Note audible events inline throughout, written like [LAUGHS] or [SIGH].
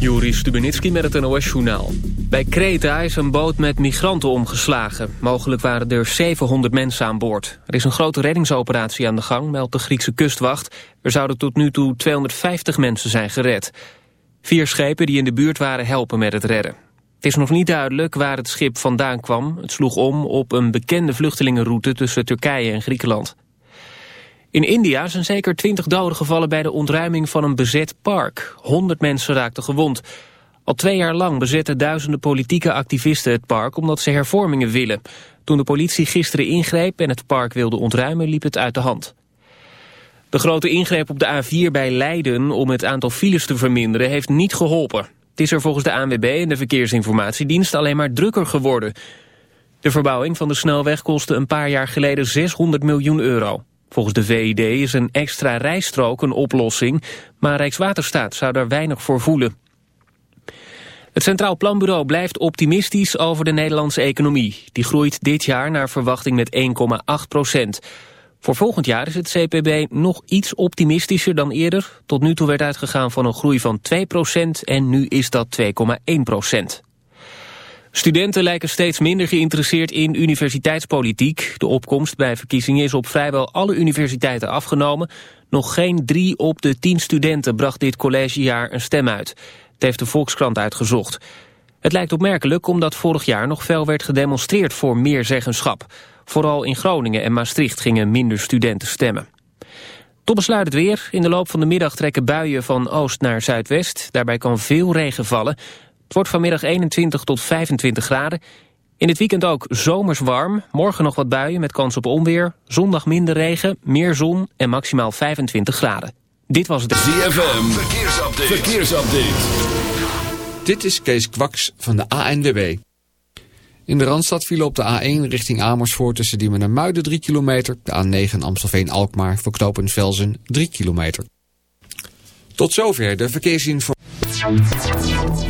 Juri Stubenitski met het NOS-journaal. Bij Kreta is een boot met migranten omgeslagen. Mogelijk waren er 700 mensen aan boord. Er is een grote reddingsoperatie aan de gang, meldt de Griekse kustwacht. Er zouden tot nu toe 250 mensen zijn gered. Vier schepen die in de buurt waren helpen met het redden. Het is nog niet duidelijk waar het schip vandaan kwam. Het sloeg om op een bekende vluchtelingenroute tussen Turkije en Griekenland. In India zijn zeker twintig doden gevallen bij de ontruiming van een bezet park. Honderd mensen raakten gewond. Al twee jaar lang bezetten duizenden politieke activisten het park omdat ze hervormingen willen. Toen de politie gisteren ingreep en het park wilde ontruimen liep het uit de hand. De grote ingreep op de A4 bij Leiden om het aantal files te verminderen heeft niet geholpen. Het is er volgens de ANWB en de Verkeersinformatiedienst alleen maar drukker geworden. De verbouwing van de snelweg kostte een paar jaar geleden 600 miljoen euro. Volgens de VID is een extra rijstrook een oplossing, maar Rijkswaterstaat zou daar weinig voor voelen. Het Centraal Planbureau blijft optimistisch over de Nederlandse economie. Die groeit dit jaar naar verwachting met 1,8 procent. Voor volgend jaar is het CPB nog iets optimistischer dan eerder. Tot nu toe werd uitgegaan van een groei van 2 procent en nu is dat 2,1 procent. Studenten lijken steeds minder geïnteresseerd in universiteitspolitiek. De opkomst bij verkiezingen is op vrijwel alle universiteiten afgenomen. Nog geen drie op de tien studenten bracht dit collegejaar een stem uit. Het heeft de Volkskrant uitgezocht. Het lijkt opmerkelijk omdat vorig jaar nog fel werd gedemonstreerd voor meer zeggenschap. Vooral in Groningen en Maastricht gingen minder studenten stemmen. Tot besluit het weer. In de loop van de middag trekken buien van oost naar zuidwest. Daarbij kan veel regen vallen. Het wordt vanmiddag 21 tot 25 graden. In het weekend ook zomers warm. Morgen nog wat buien met kans op onweer. Zondag minder regen, meer zon en maximaal 25 graden. Dit was het... ZFM, verkeersupdate. verkeersupdate. Dit is Kees Kwaks van de ANWB. In de Randstad vielen op de A1 richting Amersfoort tussen Diemen en Muiden 3 kilometer. De A9 Amstelveen-Alkmaar voor knooppunt Velzen 3 kilometer. Tot zover de verkeersinformatie.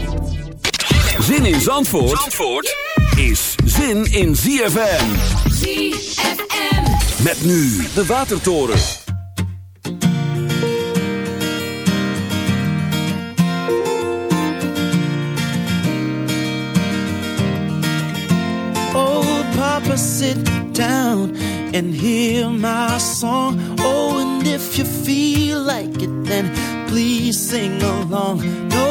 Zin in Zandvoort, Zandvoort is zin in ZFM. ZFM. Met nu de Watertoren. Oh, Papa, sit down and hear my song. Oh, and if you feel like it, then please sing along. No,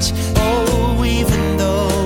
much. Oh, even though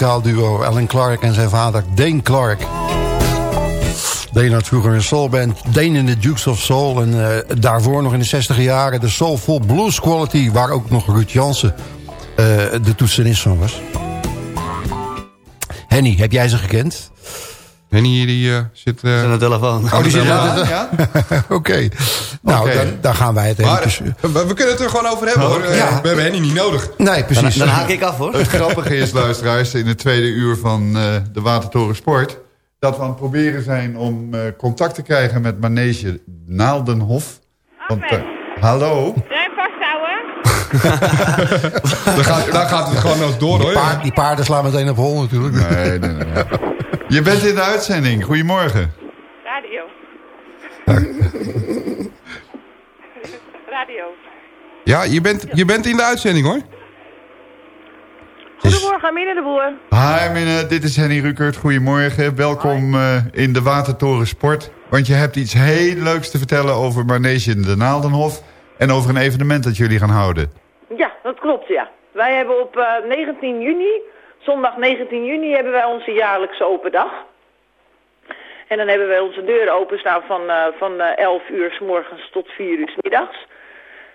muzikaal duo. Alan Clark en zijn vader Dane Clark. Dane had vroeger een soulband, Dane in the Dukes of Soul. En eh, daarvoor nog in de 60 jaren de Soulful Blues Quality... waar ook nog Ruud Jansen eh, de toetsenist van was. Henny, heb jij ze gekend? Henny hier die eh, zit... eh, Aan de telefoon. Oh, die zit Ja, ja. [LAUGHS] Oké. Nou, dan, daar gaan wij het Maar eventjes... we, we kunnen het er gewoon over hebben hoor. Eh, Ja. We hebben Henny niet nodig. Nee, precies. dan haak ik af hoor. Het grappige is, luisteraars, in het tweede uur van eh, de Watertoren Sport... dat we aan het proberen zijn om eh, contact te krijgen met Manege Naaldenhof. Want, eh, hallo? [LAUGHS] Dan gaat, dan gaat het gewoon nog door hoor. Paard, die paarden slaan meteen op hol natuurlijk. Nee, nee, nee. [LAUGHS] Je bent in de uitzending. Goedemorgen. Radio. Radio. Ja, je bent, je bent in de uitzending hoor. Goedemorgen, Minne de Boer. Hi, Minne, dit is Henny Rukert. Goedemorgen. Welkom eh, in de Watertoren Sport. Want je hebt iets heel leuks te vertellen over Manege in de Naaldenhof... en over een evenement dat jullie gaan houden. Ja, dat klopt, ja. Wij hebben op eh, 19 juni, zondag 19 juni, hebben wij onze jaarlijkse open dag. En dan hebben wij onze deuren openstaan van, eh, van eh, 11 uur s morgens tot 4 uur s middags.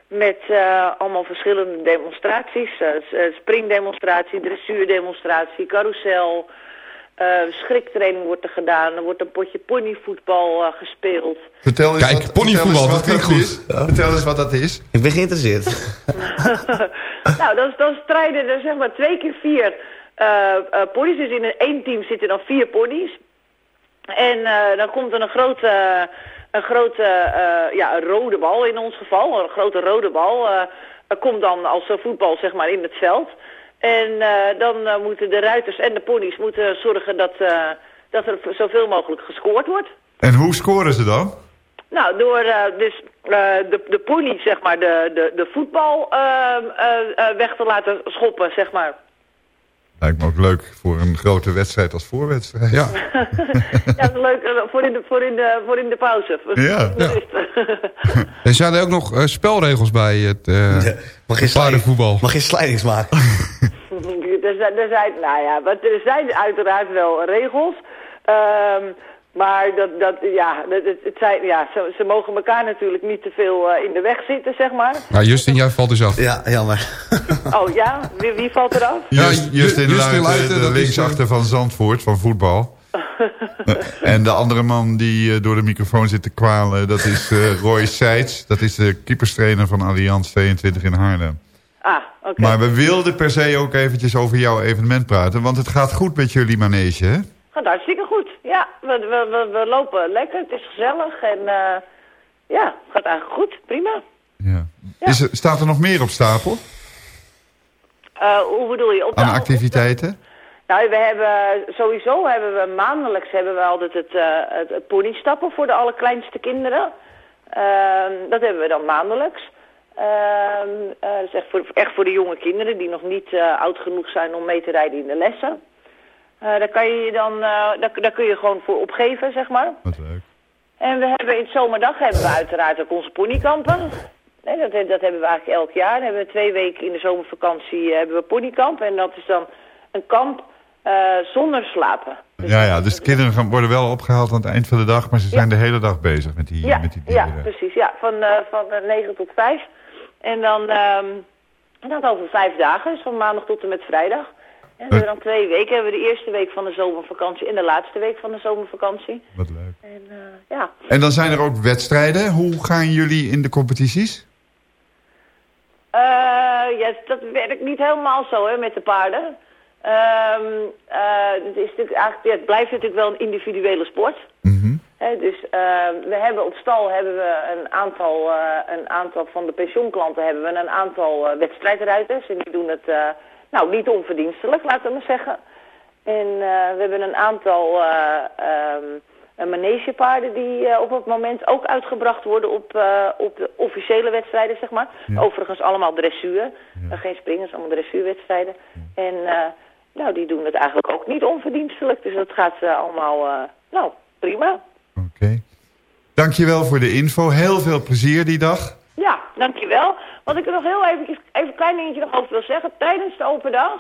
Met eh, allemaal verschillende demonstraties. eh, eh, springdemonstratie, dressuurdemonstratie, carousel. eh schriktraining wordt er gedaan. Er wordt een potje ponyvoetbal eh, gespeeld. Vertel eens Kijk, wat, ponyvoetbal, vertel eens dat klinkt wat goed. is. Vertel eens wat dat is. Ik ben geïnteresseerd. [LAUGHS] [LAUGHS] nou, dan, dan strijden er zeg maar twee keer vier eh eh, ponies. Dus in een één team zitten dan vier ponies. En eh, dan komt er een grote, een grote eh, ja, een rode bal in ons geval. Een grote rode bal. eh, komt dan als eh, voetbal zeg maar in het veld. En eh, dan eh, moeten de ruiters en de ponies moeten zorgen dat, eh, dat er zoveel mogelijk gescoord wordt. En hoe scoren ze dan? Nou, door eh, dus eh, de, de pony, zeg maar, de, de, de voetbal ehm, eh, eh, weg te laten schoppen, zeg maar. Lijkt me ook leuk voor een grote wedstrijd als voorwedstrijd. Ja. [LAUGHS] ja, leuk eh, voor in de, voor in de, voor in de pauze. Ja. [LAUGHS] Er zijn er ook nog eh, spelregels bij het eh Mag sliding, paardenvoetbal. mag geen slidings maken. [LAUGHS] er, zijn, er zijn, nou ja, wat, er zijn uiteraard wel regels. Ehm, maar dat, dat, ja, dat, het, het zijn, ja ze, ze mogen elkaar natuurlijk niet te veel eh, in de weg zitten, zeg maar. Nou, Justin, jij valt dus af. Ja, jammer. Oh ja, wie, wie valt eraf? Just, Ja, Justin Justin Luiten, de is, linksachter van Zandvoort, van voetbal. [LAUGHS] en de andere man die eh, door de microfoon zit te kwalen, dat is eh, Roy Seitz. Dat is de keeperstrainer van Allianz 22 in Haarlem. Ah, oké. Maar we wilden per se ook eventjes over jouw evenement praten, want het gaat goed met jullie manege, hè? Gaat hartstikke goed. Ja, we, we, we, we lopen lekker. Het is gezellig en eh, ja, het gaat eigenlijk goed. Prima. Ja. Is er, staat er nog meer op stapel Eh, hoe bedoel je? Op de- aan activiteiten? Nou, we hebben sowieso hebben we maandelijks hebben we altijd het, eh het, het ponystappen voor de allerkleinste kinderen. Ehm, dat hebben we dan maandelijks. Ehm, eh, dat is echt voor, echt voor de jonge kinderen die nog niet oud genoeg zijn om mee te rijden in de lessen. Eh, daar, kan je je dan, eh, daar, daar kun je gewoon voor opgeven, zeg maar. Wat leuk. En we hebben in het zomerdag hebben we uiteraard ook onze ponykampen. Nee, dat, dat hebben we eigenlijk elk jaar. Dan hebben we twee weken in de zomervakantie eh, hebben we ponykamp. En dat is dan een kamp zonder slapen. Ja, ja, dus de kinderen gaan, worden wel opgehaald aan het eind van de dag, maar ze zijn de hele dag bezig met die, Ja, met die ja precies. Ja, van, eh van eh, 9 tot 5. En dan, en dat over vijf dagen, dus van maandag tot en met vrijdag. En we hebben dan twee weken. Hebben we de eerste week van de zomervakantie en de laatste week van de zomervakantie. Wat leuk. En eh, ja, En dan zijn er ook wedstrijden. Hoe gaan jullie in de competities? Eh, ja, dat werkt niet helemaal zo hè, met de paarden. Ehm, eh, het, is natuurlijk eigenlijk, ja, het blijft natuurlijk wel een individuele sport. Hè, dus ehm, we hebben op stal hebben we een aantal, een aantal van de pensioenklanten hebben we een aantal wedstrijdruiters. En die doen het nou niet onverdienstelijk, laten we maar zeggen. En eh, we hebben een aantal eh, manegepaarden die op het moment ook uitgebracht worden op, op de officiële wedstrijden, zeg maar. Overigens allemaal dressuur. Geen springers, allemaal dressuurwedstrijden. En nou, die doen het eigenlijk ook niet onverdienstelijk. Dus dat gaat allemaal, nou, prima. Oké. Dankjewel voor de info. Heel veel plezier die dag. Ja, dankjewel. Wat ik er nog heel even, even een klein dingetje nog over wil zeggen. Tijdens de open dag,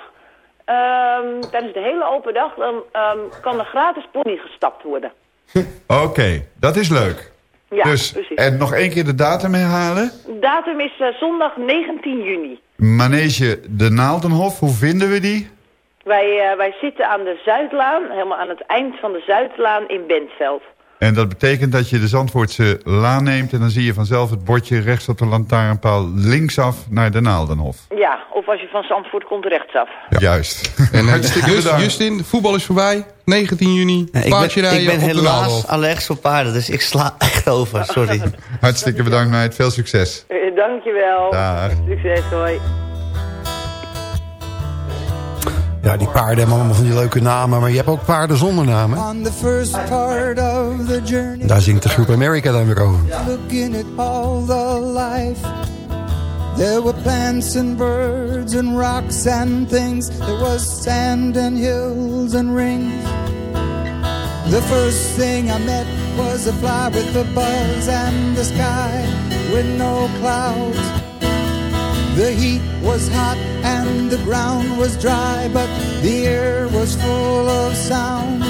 ehm, tijdens de hele open dag, dan ehm, kan er gratis pony gestapt worden. [LAUGHS] Oké, dat is leuk. Ja, dus, precies. En nog één keer de datum herhalen. Datum is eh, zondag 19 juni. Manege de Naaldenhof, hoe vinden we die? Wij, eh, wij zitten aan de Zuidlaan, helemaal aan het eind van de Zuidlaan in Bentveld. En dat betekent dat je de Zandvoortse laan neemt... en dan zie je vanzelf het bordje rechts op de lantaarnpaal linksaf naar de Naaldenhof. Ja, of als je van Zandvoort komt rechtsaf. Juist. En, eh, [LAUGHS] Hartstikke Just- bedankt. Justin, voetbal is voorbij. 19 juni, Ja, ik paardje ben, rijden ik ben helaas allergisch voor paarden, dus ik sla echt over. Sorry. Hartstikke bedankt meid, veel succes. Eh, dankjewel. Dag. Succes, hoi. Ja, die paarden hebben allemaal van die leuke namen, maar je hebt ook paarden zonder namen. Daar zingt de groep America dan weer over. looking at all the life. There were plants and birds and rocks and things. There was sand and hills and rings. The first thing I met was a fly with a buzz and the sky with no clouds. The heat was hot and the ground was dry, but the air was full of sound.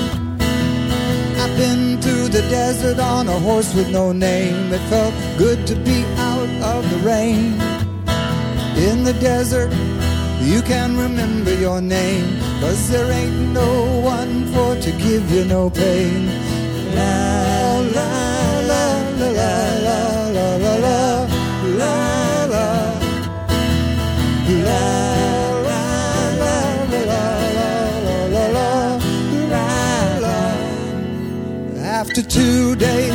I've been to the desert on a horse with no name. It felt good to be out of the rain. In the desert, you can remember your name, cause there ain't no one for to give you no pain. La la la la la la After two days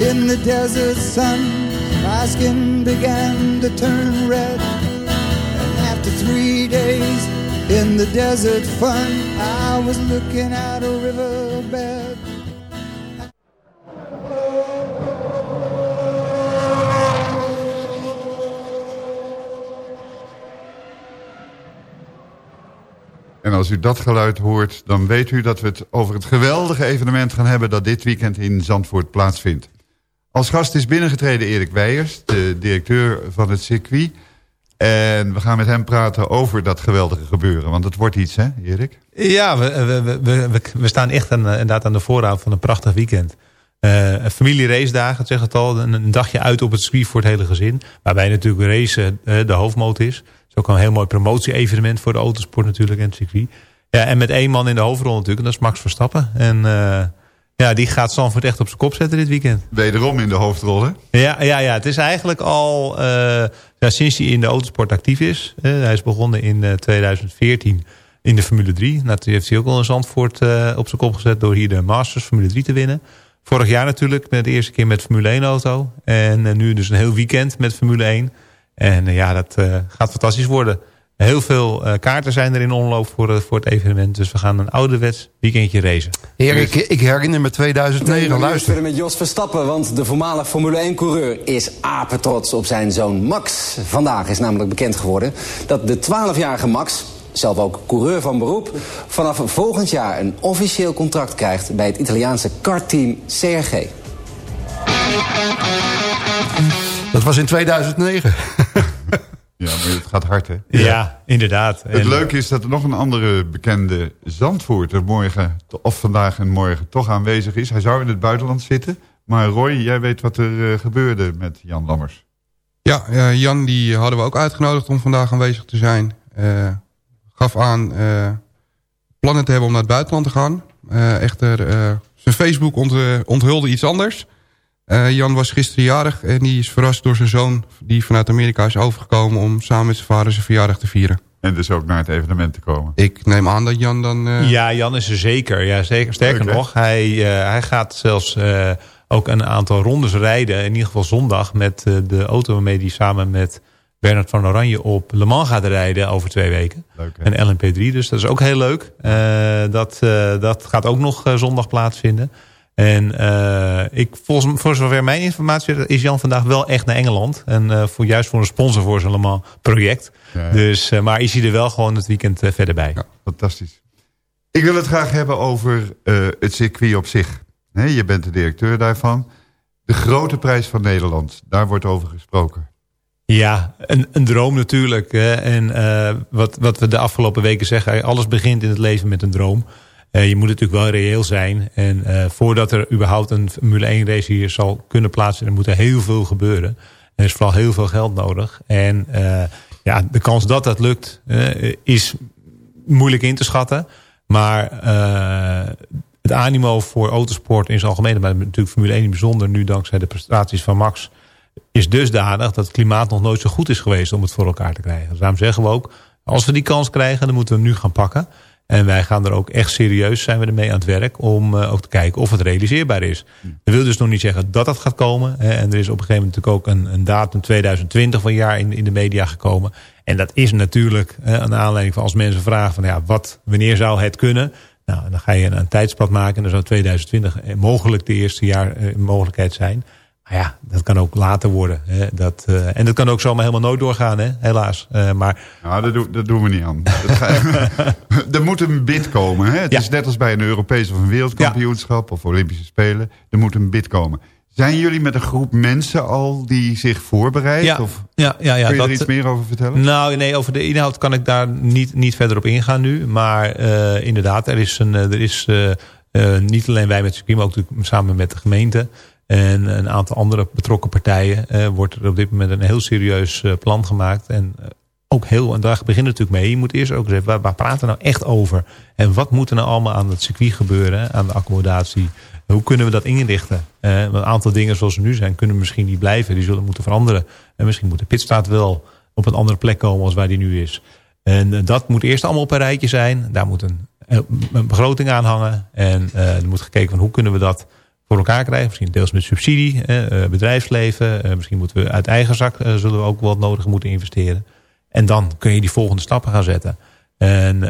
in the desert sun, my skin began to turn red. And after three days in the desert fun, I was looking at a riverbed. Als u dat geluid hoort, dan weet u dat we het over het geweldige evenement gaan hebben... dat dit weekend in Zandvoort plaatsvindt. Als gast is binnengetreden Erik Weijers, de directeur van het circuit. En we gaan met hem praten over dat geweldige gebeuren. Want het wordt iets, hè Erik? Ja, we, we, we, we, staan echt aan, eh, inderdaad aan de voorraad van een prachtig weekend. Eh familie race dagen, het het al. Een, een dagje uit op het circuit voor het hele gezin. Waarbij natuurlijk race eh, de hoofdmoot is. Het is ook een heel mooi promotie-evenement voor de autosport natuurlijk en het circuit. Ja, en met één man in de hoofdrol natuurlijk. En dat is Max Verstappen. En eh, ja, die gaat Zandvoort echt op zijn kop zetten dit weekend. Wederom in de hoofdrol, hè? Ja, ja, ja, het is eigenlijk al eh, ja, sinds hij in de autosport actief is. eh, hij is begonnen in eh, 2014. in de Formule 3. Nou, toen heeft hij ook al een Zandvoort op zijn kop gezet... door hier de Masters Formule 3 te winnen. Vorig jaar natuurlijk, met de eerste keer met Formule 1 auto. En nu dus een heel weekend met Formule 1. En ja, dat gaat fantastisch worden. Heel veel uh, kaarten zijn er in omloop voor, uh, voor het evenement. Dus we gaan een ouderwets weekendje racen. Heer, ik, ik herinner me 2009. Luister. met Jos Verstappen, want de voormalig Formule 1-coureur is apetrots op zijn zoon Max. Vandaag is namelijk bekend geworden dat de 12-jarige Max, zelf ook coureur van beroep... vanaf volgend jaar een officieel contract krijgt bij het Italiaanse kartteam CRG. Dat was in 2009. Ja, maar het gaat hard, hè? Ja, inderdaad. Het leuke is dat er nog een andere bekende Zandvoorter morgen, of vandaag en morgen, toch aanwezig is. Hij zou in het buitenland zitten. Maar Roy, jij weet wat er uh, gebeurde met Jan Lammers. Ja, uh, Jan die hadden we ook uitgenodigd om vandaag aanwezig te zijn. Uh, gaf aan plannen te hebben om naar het buitenland te gaan. echter, zijn Facebook ont onthulde iets anders. Uh, Jan was gisteren jarig en die is verrast door zijn zoon... die vanuit Amerika is overgekomen om samen met zijn vader zijn verjaardag te vieren. En dus ook naar het evenement te komen. Ik neem aan dat Jan dan... Uh... Ja, Jan is er zeker. Ja, zeker. Sterker nog, hij, uh, hij gaat zelfs ook een aantal rondes rijden. In ieder geval zondag met de auto waarmee hij samen met Bernard van Oranje op Le Mans gaat rijden over twee weken. Leuk, en LMP3, dus dat is ook heel leuk. dat, dat gaat ook nog zondag plaatsvinden. En uh, ik, volgens, voor zover mijn informatie is Jan vandaag wel echt naar Engeland. En uh, voor, juist voor een sponsor voor zijn allemaal project. Ja, ja. Dus, uh, maar is hij er wel gewoon het weekend verder bij. Ja, fantastisch. Ik wil het graag hebben over het circuit op zich. Nee, je bent de directeur daarvan. De grote prijs van Nederland, daar wordt over gesproken. Ja, een, een droom natuurlijk. Hè. En wat, wat we de afgelopen weken zeggen, alles begint in het leven met een droom. Uh, je moet natuurlijk wel reëel zijn. En uh, voordat er überhaupt een Formule 1 race hier zal kunnen plaatsvinden... moet er heel veel gebeuren. Er is vooral heel veel geld nodig. En uh, ja, de kans dat dat lukt is moeilijk in te schatten. Maar het animo voor autosport in zijn algemeen... maar natuurlijk Formule 1 in bijzonder... nu dankzij de prestaties van Max... is dusdanig dat het klimaat nog nooit zo goed is geweest... om het voor elkaar te krijgen. Dus daarom zeggen we ook... als we die kans krijgen, dan moeten we hem nu gaan pakken... En wij gaan er ook echt serieus zijn we ermee aan het werk om uh, ook te kijken of het realiseerbaar is. Dat wil dus nog niet zeggen dat dat gaat komen. Hè. En er is op een gegeven moment natuurlijk ook een, een datum 2020 van jaar in, in de media gekomen. En dat is natuurlijk hè, een aanleiding van als mensen vragen van ja, wat, wanneer zou het kunnen? Nou, dan ga je een, een tijdspad maken en dan zou 2020 mogelijk de eerste jaar uh, mogelijkheid zijn. Maar ja, dat kan ook later worden. Hè. Dat, uh, en dat kan ook zomaar helemaal nooit doorgaan, hè? helaas. Uh, maar... Nou, dat, doen, dat doen we niet aan. [LAUGHS] er moet een bid komen. Hè? Het ja. is net als bij een Europees of een wereldkampioenschap... Ja. of Olympische Spelen. Er moet een bid komen. Zijn jullie met een groep mensen al die zich voorbereidt? Ja, of ja, ja, ja, kun je dat, er iets meer over vertellen? Nou, nee, over de inhoud kan ik daar niet, niet verder op ingaan nu. Maar uh, inderdaad, er is, een, er is niet alleen wij met Supreme, ook samen met de gemeente... En een aantal andere betrokken partijen uh, wordt er op dit moment een heel serieus uh, plan gemaakt. En uh, ook heel, en daar begint natuurlijk mee. Je moet eerst ook zeggen, waar, waar praten we nou echt over? En wat moet er nou allemaal aan het circuit gebeuren, aan de accommodatie? Hoe kunnen we dat inrichten? een aantal dingen zoals ze nu zijn, kunnen misschien niet blijven. Die zullen moeten veranderen. En misschien moet de pitstraat wel op een andere plek komen als waar die nu is. En dat moet eerst allemaal op een rijtje zijn. Daar moet een, een begroting aan hangen. En er moet gekeken van hoe kunnen we dat voor elkaar krijgen. Misschien deels met subsidie, eh, bedrijfsleven. Eh, misschien moeten we uit eigen zak eh, zullen we ook wat nodig moeten investeren. En dan kun je die volgende stappen gaan zetten. En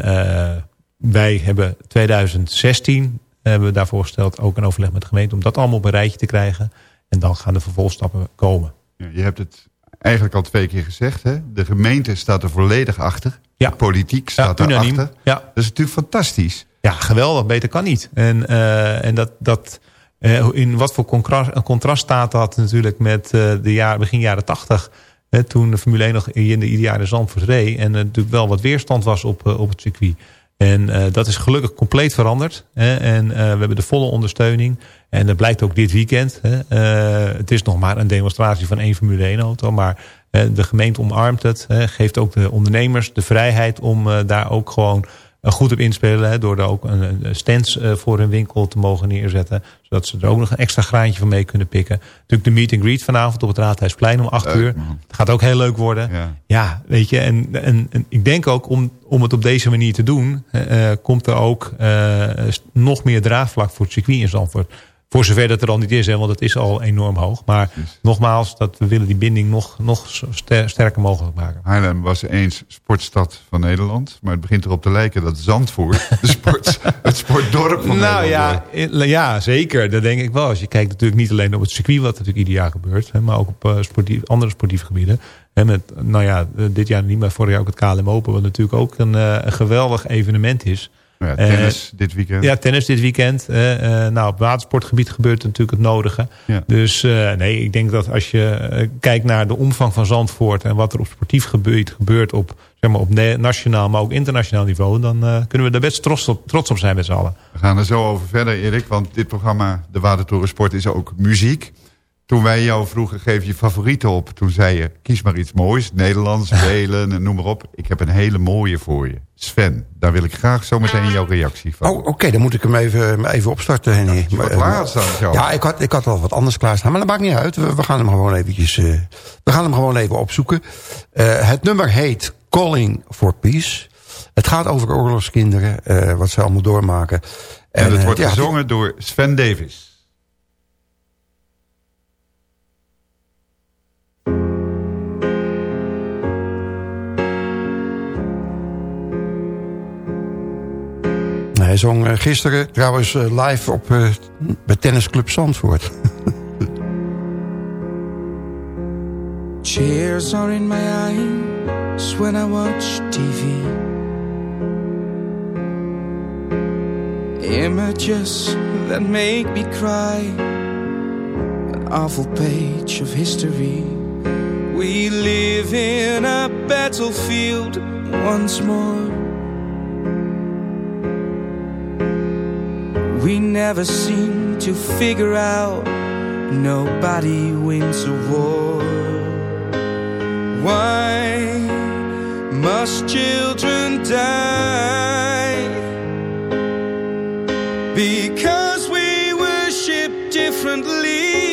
wij hebben 2016 hebben we daarvoor gesteld ook een overleg met de gemeente om dat allemaal op een rijtje te krijgen. En dan gaan de vervolgstappen komen. Je hebt het eigenlijk al twee keer gezegd. Hè? De gemeente staat er volledig achter. Ja. De politiek staat ja, erachter. Ja. Dat is natuurlijk fantastisch. Ja, geweldig. Beter kan niet. En, en dat, dat, in wat voor contrast, contrast staat dat natuurlijk met uh, de jaar, begin jaren tachtig. toen de Formule 1 nog in de ideale Zandvoort reed. En er natuurlijk wel wat weerstand was op, op het circuit. En dat is gelukkig compleet veranderd. Hè? En we hebben de volle ondersteuning. En dat blijkt ook dit weekend. Hè? het is nog maar een demonstratie van één Formule 1 auto. Maar de gemeente omarmt het. Hè? Geeft ook de ondernemers de vrijheid om daar ook gewoon goed op inspelen. Hè, door er ook een, een stands eh, voor hun winkel te mogen neerzetten. Zodat ze er ook nog een extra graantje van mee kunnen pikken. Natuurlijk de meet and greet vanavond op het Raadhuisplein om 8 uur. Dat gaat ook heel leuk worden. Ja, weet je. En, en, en, ik denk ook om, om het op deze manier te doen... Uh, komt er ook uh, nog meer draagvlak voor het circuit in Zandvoort. Voor zover dat er al niet is, hè, want het is al enorm hoog. Maar nogmaals, dat we willen die binding nog, nog ster sterker mogelijk maken. Haarlem was eens sportstad van Nederland. Maar het begint erop te lijken dat Zandvoort [LAUGHS] de sport, het sportdorp van nou, Nederland ja, ja, zeker. Dat denk ik wel. Als je kijkt natuurlijk niet alleen op het circuit, wat natuurlijk ieder jaar gebeurt. Hè, maar ook op uh, sportief, andere sportieve gebieden. En met, nou ja, dit jaar niet, maar vorig jaar ook het KLM Open. Wat natuurlijk ook een, uh, een geweldig evenement is. Ja, tennis uh, dit weekend. Ja, tennis dit weekend. Uh, uh, nou, op watersportgebied gebeurt natuurlijk het nodige. Ja. Dus nee, ik denk dat als je kijkt naar de omvang van Zandvoort... en wat er op sportief gebeurt, gebeurt op, zeg maar, op nationaal, maar ook internationaal niveau... dan kunnen we daar best trots op, trots op zijn met z'n allen. We gaan er zo over verder, Erik. Want dit programma, de Watertoren Sport, is ook muziek. Toen wij jou vroegen, geef je favorieten op. Toen zei je, kies maar iets moois. Nederlands, [LAUGHS] Welen en noem maar op. Ik heb een hele mooie voor je. Sven, daar wil ik graag zo meteen jouw reactie van. Oh, oké, okay, dan moet ik hem even, even opstarten, Henny. Ja, klaar staan, ja, ik had, ik had al wat anders klaarstaan, maar dat maakt niet uit. We, we gaan hem gewoon eventjes, uh, we gaan hem gewoon even opzoeken. Uh, het nummer heet Calling for Peace. Het gaat over oorlogskinderen, uh, wat ze allemaal doormaken. En, en het wordt gezongen door Sven Davis. Hij zong gisteren trouwens live op uh, bij tennisclub Zandvoort. [LAUGHS] Tears are in my eyes when I watch TV. Images that make me cry. An awful page of history. We live in a battlefield once more. We never seem to figure out nobody wins a war. Why must children die? Because we worship differently.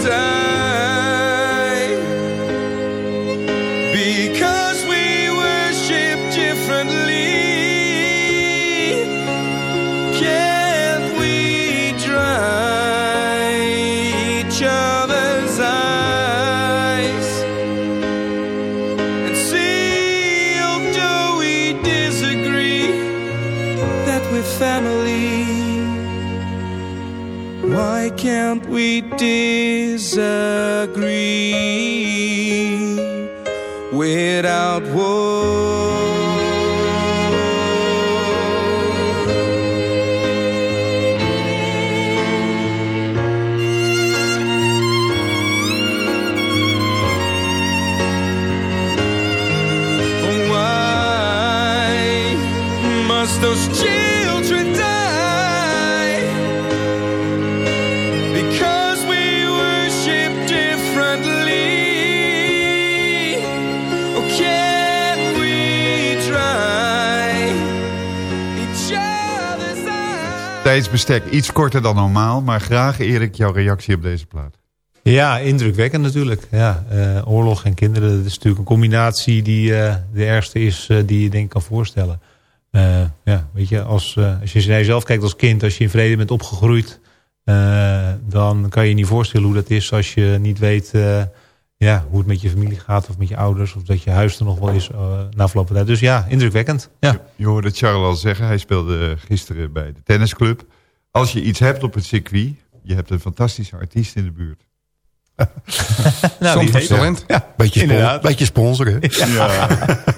we tijdsbestek iets korter dan normaal. Maar graag Erik, jouw reactie op deze plaat. Ja, indrukwekkend natuurlijk. Ja, eh, oorlog en kinderen, dat is natuurlijk een combinatie die eh, de ergste is eh, die je denk kan voorstellen. Ja, weet je, als, als je naar jezelf kijkt als kind, als je in vrede bent opgegroeid, dan kan je je niet voorstellen hoe dat is als je niet weet ja, hoe het met je familie gaat of met je ouders, of dat je huis er nog wel is eh, na verloop van tijd. Dus ja, indrukwekkend. Ja. Je hoorde Charles al zeggen, hij speelde gisteren bij de tennisclub. Als je iets hebt op het circuit, je hebt een fantastische artiest in de buurt. [LAUGHS] Nou, weet. talent. Ja, beetje, spon beetje sponsoren. Ja.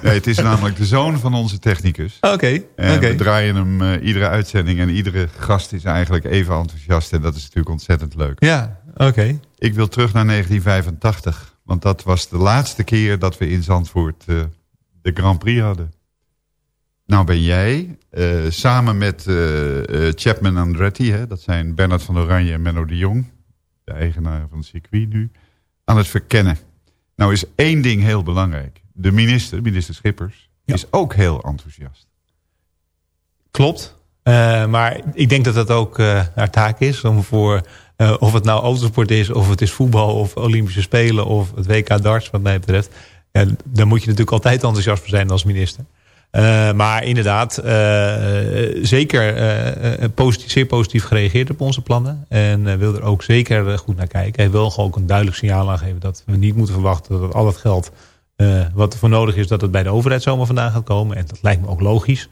Nee, het is namelijk de zoon van onze technicus. Oké, En oké. we draaien hem eh, iedere uitzending en iedere gast is eigenlijk even enthousiast. En dat is natuurlijk ontzettend leuk. Ja, oké. Ik wil terug naar 1985. Want dat was de laatste keer dat we in Zandvoort eh, de Grand Prix hadden. Nou ben jij, eh, samen met eh, Chapman Andretti... Hè, dat zijn Bernard van Oranje en Menno de Jong... de eigenaar van het circuit nu, aan het verkennen. Nou is één ding heel belangrijk. De minister, minister Schippers, is ook heel enthousiast. Klopt. Maar ik denk dat dat ook haar taak is. Om voor, eh, of het nou autosport is, of het is voetbal, of Olympische Spelen, of het WK darts, wat mij betreft. Ja, dan moet je natuurlijk altijd enthousiast voor zijn als minister. Eh, maar inderdaad, eh, zeker positief, zeer positief gereageerd op onze plannen. En wil er ook zeker goed naar kijken. Hij wil ook een duidelijk signaal aangeven dat we niet moeten verwachten dat al het geld wat er voor nodig is, dat het bij de overheid zomaar vandaan gaat komen. En dat lijkt me ook logisch.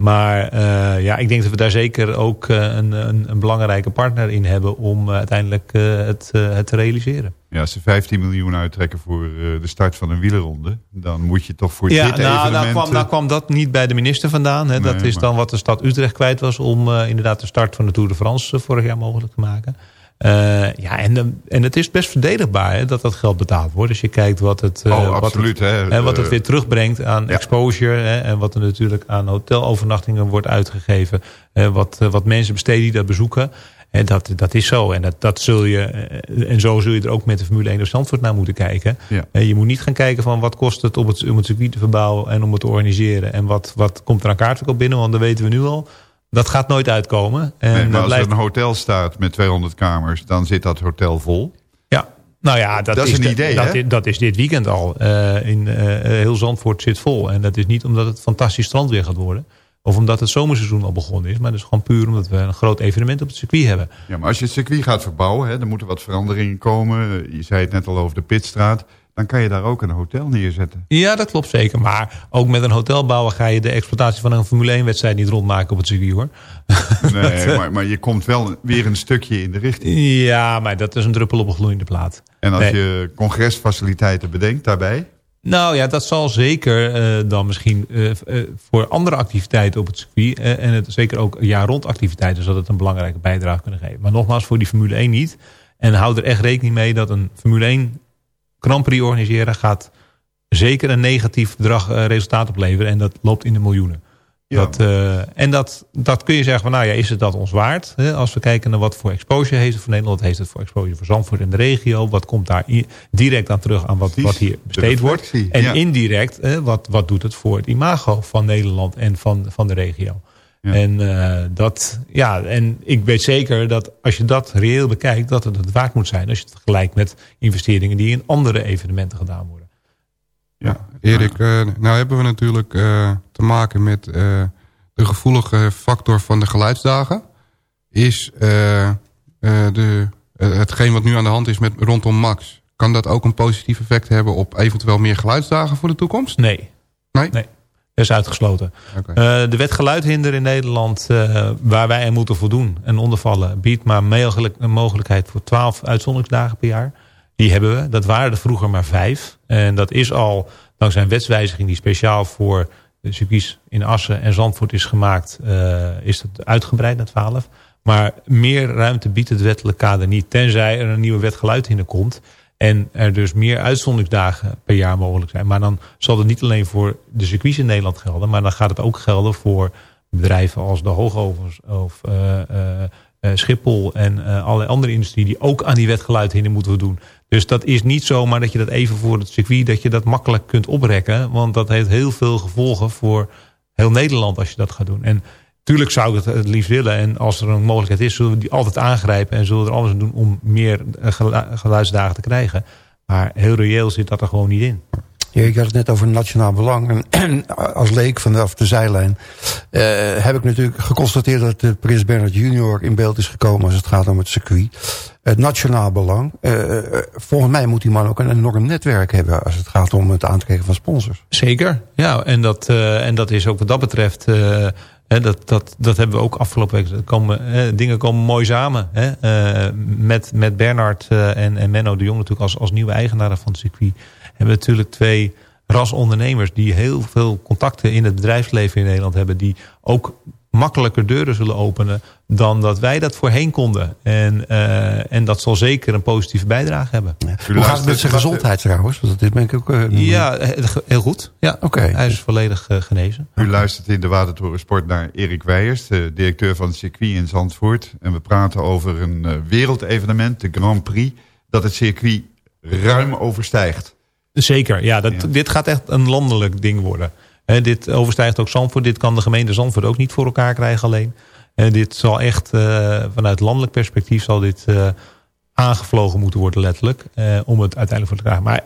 Maar eh, ja, ik denk dat we daar zeker ook eh, een, een, een belangrijke partner in hebben om eh, uiteindelijk het, het te realiseren. Ja, als ze 15 miljoen uittrekken voor de start van een wielerronde... dan moet je toch voor Ja, dit nou, evenement... nou, kwam, eh, nou kwam dat niet bij de minister vandaan. Hè. dat is maar- dan wat de stad Utrecht kwijt was om inderdaad de start van de Tour de France vorig jaar mogelijk te maken. Eh, ja, en, de- en het is best verdedigbaar hè, dat dat geld betaald wordt. Als je kijkt wat het, eh, Oh, wat het, hè. en wat het Eh, weer terugbrengt aan exposure. Hè, en wat er natuurlijk aan hotelovernachtingen wordt uitgegeven. eh, wat, eh, wat mensen besteden die dat bezoeken. En dat, dat is zo. En, dat, dat zul je, eh, en zo zul je er ook met de Formule 1 door Zandvoort naar moeten kijken. Ja. Eh, je moet niet gaan kijken van wat kost het om het, om het circuit te verbouwen en om het te organiseren. En wat, wat komt er aan kaartverkoop binnen, want dat weten we nu al. Dat gaat nooit uitkomen. En nee, dat maar als blijft- er een hotel staat met 200 kamers... dan zit dat hotel vol. Ja, nou ja, dat, Dat is een de- idee, dat, is, dat is dit weekend al. Eh, in eh, eh, heel Zandvoort zit vol. En dat is niet omdat het fantastisch strandweer gaat worden. Of omdat het zomerseizoen al begonnen is. Maar dat is gewoon puur omdat we een groot evenement op het circuit hebben. Ja, maar als je het circuit gaat verbouwen... Hè, dan moeten wat veranderingen komen. Je zei het net al over de Pitstraat. Dan kan je daar ook een hotel neerzetten. Ja, dat klopt zeker. Maar ook met een hotel bouwen ga je de exploitatie van een Formule 1 wedstrijd niet rondmaken op het circuit hoor. [LAUGHS] Nee, maar, maar je komt wel weer een stukje in de richting. Ja, maar dat is een druppel op een gloeiende plaat. En als Nee. je congresfaciliteiten bedenkt daarbij... Nou ja, dat zal zeker eh, dan misschien eh, eh, voor andere activiteiten op het circuit... en het zeker ook jaar rond activiteiten... zal het een belangrijke bijdrage kunnen geven. Maar nogmaals, voor die Formule 1 niet. En hou er echt rekening mee dat een Formule 1 Grand Prix organiseren... gaat zeker een negatief bedrag eh, resultaat opleveren. En dat loopt in de miljoenen. Dat, eh, en dat, dat kun je zeggen van, nou ja, is het dat ons waard? Hè? Als we kijken naar wat voor exposure heeft het voor Nederland, wat heeft het voor exposure voor Zandvoort en de regio? Wat komt daar direct aan terug aan wat, wat hier besteed wordt? En ja. indirect, hè, wat, wat doet het voor het imago van Nederland en van, van de regio? En, eh, dat, ja, en ik weet zeker dat als je dat reëel bekijkt, dat het het waard moet zijn. Als je het vergelijkt met investeringen die in andere evenementen gedaan worden. Ja, Erik, eh, nou hebben we natuurlijk eh, te maken met de gevoelige factor van de geluidsdagen. Is de, hetgeen wat nu aan de hand is met, rondom Max. Kan dat ook een positief effect hebben op eventueel meer geluidsdagen voor de toekomst? Nee. Nee? Nee. Dat is uitgesloten. Eh, de wet geluidhinder in Nederland, eh, waar wij aan moeten voldoen en ondervallen, biedt maar mogelijk, een mogelijkheid voor 12 uitzonderingsdagen per jaar. Die hebben we. Dat waren er vroeger maar vijf. En dat is al dankzij een wetswijziging die speciaal voor de circuits in Assen en Zandvoort is gemaakt, eh, is het uitgebreid naar 12. Maar meer ruimte biedt het wettelijk kader niet, tenzij er een nieuwe wet geluidhinder komt. En er dus meer uitzonderingsdagen per jaar mogelijk zijn. Maar dan zal het niet alleen voor de circuits in Nederland gelden. Maar dan gaat het ook gelden voor bedrijven als de Hoogovens of eh, eh, eh, Schiphol. En eh, allerlei andere industrie die ook aan die wet geluidhinder moeten doen. Dus dat is niet zomaar dat je dat even voor het circuit, dat je dat makkelijk kunt oprekken. Want dat heeft heel veel gevolgen voor heel Nederland als je dat gaat doen. En tuurlijk zou ik het het liefst willen. En als er een mogelijkheid is, zullen we die altijd aangrijpen. En zullen we er alles aan doen om meer eh, gelu- geluidsdagen te krijgen. Maar heel reëel zit dat er gewoon niet in. Ja, ik had het net over nationaal belang. En, en als leek vanaf de zijlijn eh, heb ik natuurlijk geconstateerd dat de Prins Bernhard junior in beeld is gekomen als het gaat om het circuit. Het nationaal belang. Eh, eh, volgens mij moet die man ook een enorm netwerk hebben als het gaat om het aantrekken van sponsors. Zeker, ja. En dat, eh, en dat is ook wat dat betreft... eh, dat, dat, dat hebben we ook afgelopen week. Komen, dingen komen mooi samen. Eh, met, met Bernard eh, en, en Menno de Jong natuurlijk als, als nieuwe eigenaren van het circuit... hebben we natuurlijk twee rasondernemers... die heel veel contacten in het bedrijfsleven in Nederland hebben... die ook makkelijker deuren zullen openen dan dat wij dat voorheen konden. En, eh, en dat zal zeker een positieve bijdrage hebben. Hoe gaat het met zijn gezondheid trouwens? Want dit ben ik ook... eh, Ja, he- heel goed. Ja. Oké. Hij is volledig eh, genezen. U luistert in de Watertoren Sport naar Erik Weijers, de directeur van het circuit in Zandvoort. En we praten over een eh, wereldevenement, de Grand Prix, dat het circuit ruim overstijgt. Zeker, ja, dat, dit gaat echt een landelijk ding worden. Dit overstijgt ook Zandvoort. Dit kan de gemeente Zandvoort ook niet voor elkaar krijgen alleen. En dit zal echt eh, vanuit landelijk perspectief zal dit eh, aangevlogen moeten worden letterlijk. eh, om het uiteindelijk voor te krijgen. Maar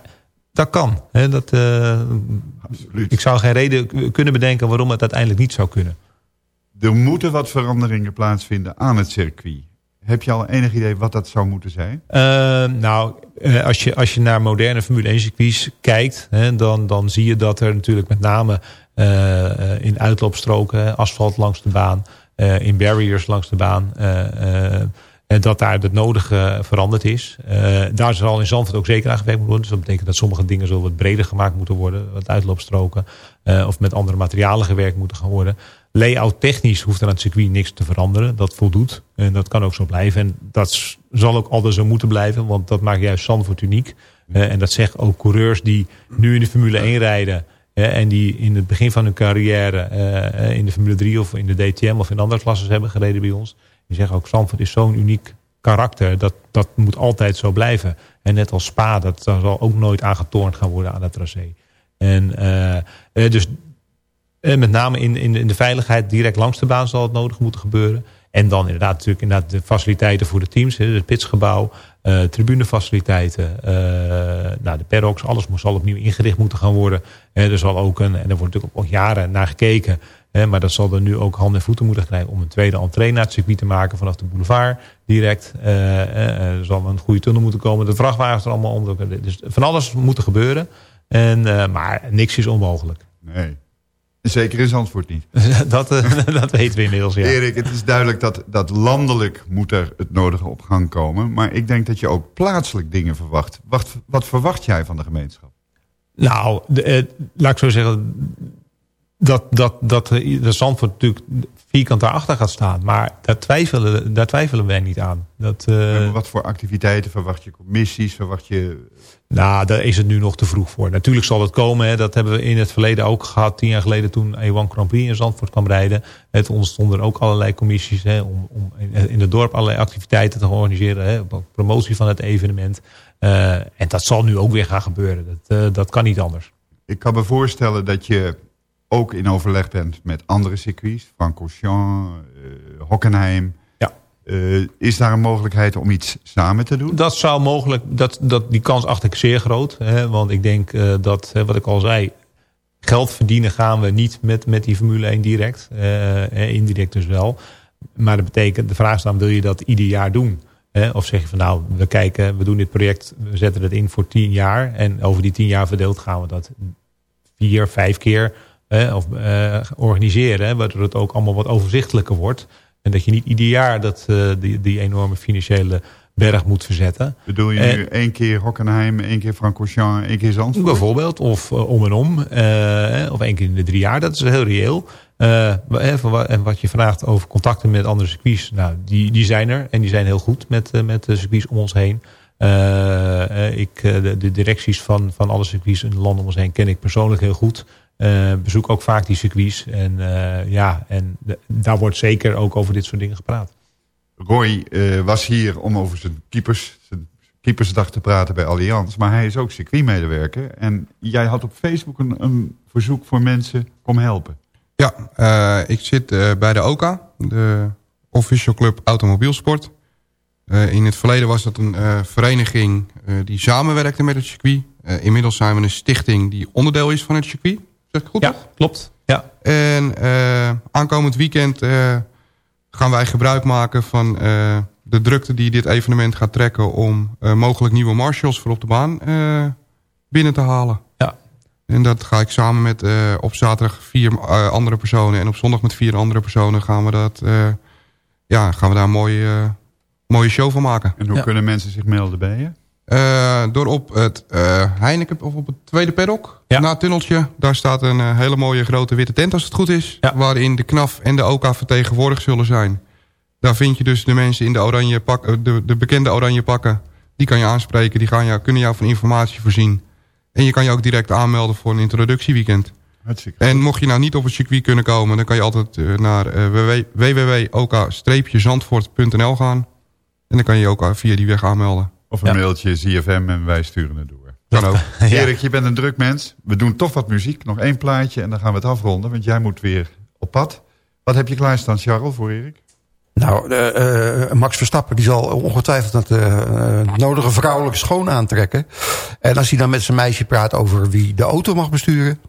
dat kan. Hè, dat, eh, ik zou geen reden kunnen bedenken waarom het uiteindelijk niet zou kunnen. Er moeten wat veranderingen plaatsvinden aan het circuit. Heb je al enig idee wat dat zou moeten zijn? Eh, nou, eh, als, je, als je naar moderne Formule 1 circuits kijkt... Hè, dan, dan zie je dat er natuurlijk met name eh, in uitloopstroken... asfalt langs de baan, eh, in barriers langs de baan... dat daar het nodige veranderd is. Daar zal in Zandvoort ook zeker aan gewerkt moeten worden. Dus dat betekent dat sommige dingen zullen wat breder gemaakt moeten worden. Wat uitloopstroken. of met andere materialen gewerkt moeten gaan worden. Layout technisch hoeft er aan het circuit niks te veranderen. Dat voldoet. En dat kan ook zo blijven. En dat zal ook altijd zo moeten blijven. Want dat maakt juist Zandvoort uniek. Eh, en dat zeggen ook coureurs die nu in de Formule 1 rijden. eh, en die in het begin van hun carrière eh, in de Formule 3 of in de DTM of in andere klasses hebben gereden bij ons. Die zeggen ook Zandvoort is zo'n uniek karakter. Dat, dat moet altijd zo blijven. En net als Spa, dat daar zal ook nooit aangetoornd gaan worden aan dat tracé. En dus met name in, in, in de veiligheid direct langs de baan zal het nodig moeten gebeuren. En dan inderdaad natuurlijk inderdaad de faciliteiten voor de teams. Het pitsgebouw, eh tribunefaciliteiten, eh nou, de paddocks. Alles zal opnieuw ingericht moeten gaan worden. Eh, er zal ook een, en er wordt natuurlijk al jaren naar gekeken. maar dat zal er nu ook handen en voeten moeten krijgen om een tweede entree te maken vanaf de boulevard direct. Eh, eh, er zal een goede tunnel moeten komen. De vrachtwagens er allemaal onder. Dus van alles moet er gebeuren. En, eh, maar niks is onmogelijk. Nee. Zeker in Zandvoort niet. [LAUGHS] dat, eh, [LAUGHS] dat weten we inmiddels, ja. Erik, het is duidelijk dat, dat landelijk moet er het nodige op gang komen. Maar ik denk dat je ook plaatselijk dingen verwacht. Wat, wat verwacht jij van de gemeenschap? Nou, de, eh, laat ik zo zeggen... dat, dat, dat eh, de Zandvoort natuurlijk vierkant daarachter gaat staan. Maar daar twijfelen, daar twijfelen wij niet aan. Dat, eh, Wat voor activiteiten verwacht je? Commissies? Verwacht je... Nou, daar is het nu nog te vroeg voor. Natuurlijk zal het komen. Hè. Dat hebben we in het verleden ook gehad. Tien jaar geleden toen A1 Grand Prix in Zandvoort kwam rijden. Het ontstonden ook allerlei commissies. Hè, om, om in, in het dorp allerlei activiteiten te organiseren. Hè, promotie van het evenement. Eh, en dat zal nu ook weer gaan gebeuren. Dat, eh, dat kan niet anders. Ik kan me voorstellen dat je ook in overleg bent met andere circuits. Francorchamps, uh, Hockenheim. Ja. Uh, is daar een mogelijkheid om iets samen te doen? Dat zou mogelijk, dat, dat, die kans achter ik zeer groot. Hè, want ik denk uh, dat, hè, wat ik al zei, geld verdienen gaan we niet met, met die Formule 1 direct. Uh, indirect dus wel. Maar dat betekent, de vraag is dan, wil je dat ieder jaar doen? Hè? Of zeg je van nou, we kijken, we doen dit project, we zetten het in voor tien jaar. En over die tien jaar verdeeld gaan we dat vier, vijf keer hè, of, organiseren. Hè, waardoor het ook allemaal wat overzichtelijker wordt. En dat je niet ieder jaar dat, uh, die, die enorme financiële berg moet verzetten. Bedoel je en, nu één keer Hockenheim, één keer Francorchamps, één keer Zandvoort? Bijvoorbeeld, of uh, om en om. Uh, of één keer in de drie jaar, dat is heel reëel. En wat je vraagt over contacten met andere circuits, nou, die, die zijn er. En die zijn heel goed met, met de circuits om ons heen. Ik, de, de, directies van, van alle circuits in de landen om ons heen ken ik persoonlijk heel goed. Uh, bezoek ook vaak die circuits. En, uh, ja, en de, daar wordt zeker ook over dit soort dingen gepraat. Roy uh, was hier om over zijn keepers, zijn keepersdag te praten bij Allianz. Maar hij is ook circuitmedewerker. En jij had op Facebook een, een verzoek voor mensen, kom helpen. Ja, eh, ik zit eh, bij de OCA, de Official Club Automobielsport. Eh, in het verleden was dat een eh, vereniging eh, die samenwerkte met het circuit. Eh, inmiddels zijn we een stichting die onderdeel is van het circuit. Zeg ik goed? Ja, klopt. Ja. En eh, aankomend weekend eh, gaan wij gebruik maken van eh, de drukte die dit evenement gaat trekken... om eh, mogelijk nieuwe marshals voor op de baan eh, binnen te halen. Ja. En dat ga ik samen met eh, op zaterdag vier eh, andere personen... en op zondag met vier andere personen gaan we, dat, eh, ja, gaan we daar een mooie, mooie show van maken. En hoe Ja. kunnen mensen zich melden bij je? Eh, door op het eh, Heineken, of op het tweede paddock, na het tunneltje. Daar staat een eh, hele mooie grote witte tent als het goed is. Waarin de KNAF en de OK vertegenwoordigd zullen zijn. Daar vind je dus de mensen in de, oranje pak, de, de bekende oranje pakken. Die kan je aanspreken, die gaan jou, kunnen jou van informatie voorzien. En je kan je ook direct aanmelden voor een introductieweekend. Hartstikke En mocht je nou niet op het circuit kunnen komen... dan kan je altijd naar www.ok-zandvoort.nl gaan. En dan kan je je ook via die weg aanmelden. Of een mailtje ZFM en wij sturen het door. Kan ook. [LAUGHS] Erik, je bent een druk mens. We doen toch wat muziek. Nog één plaatje en dan gaan we het afronden. Want jij moet weer op pad. Wat heb je klaarstaan, Charles, voor Erik? Nou, eh, Max Verstappen die zal ongetwijfeld het eh, eh, nodige vrouwelijke schoon aantrekken. En als hij dan met zijn meisje praat over wie de auto mag besturen...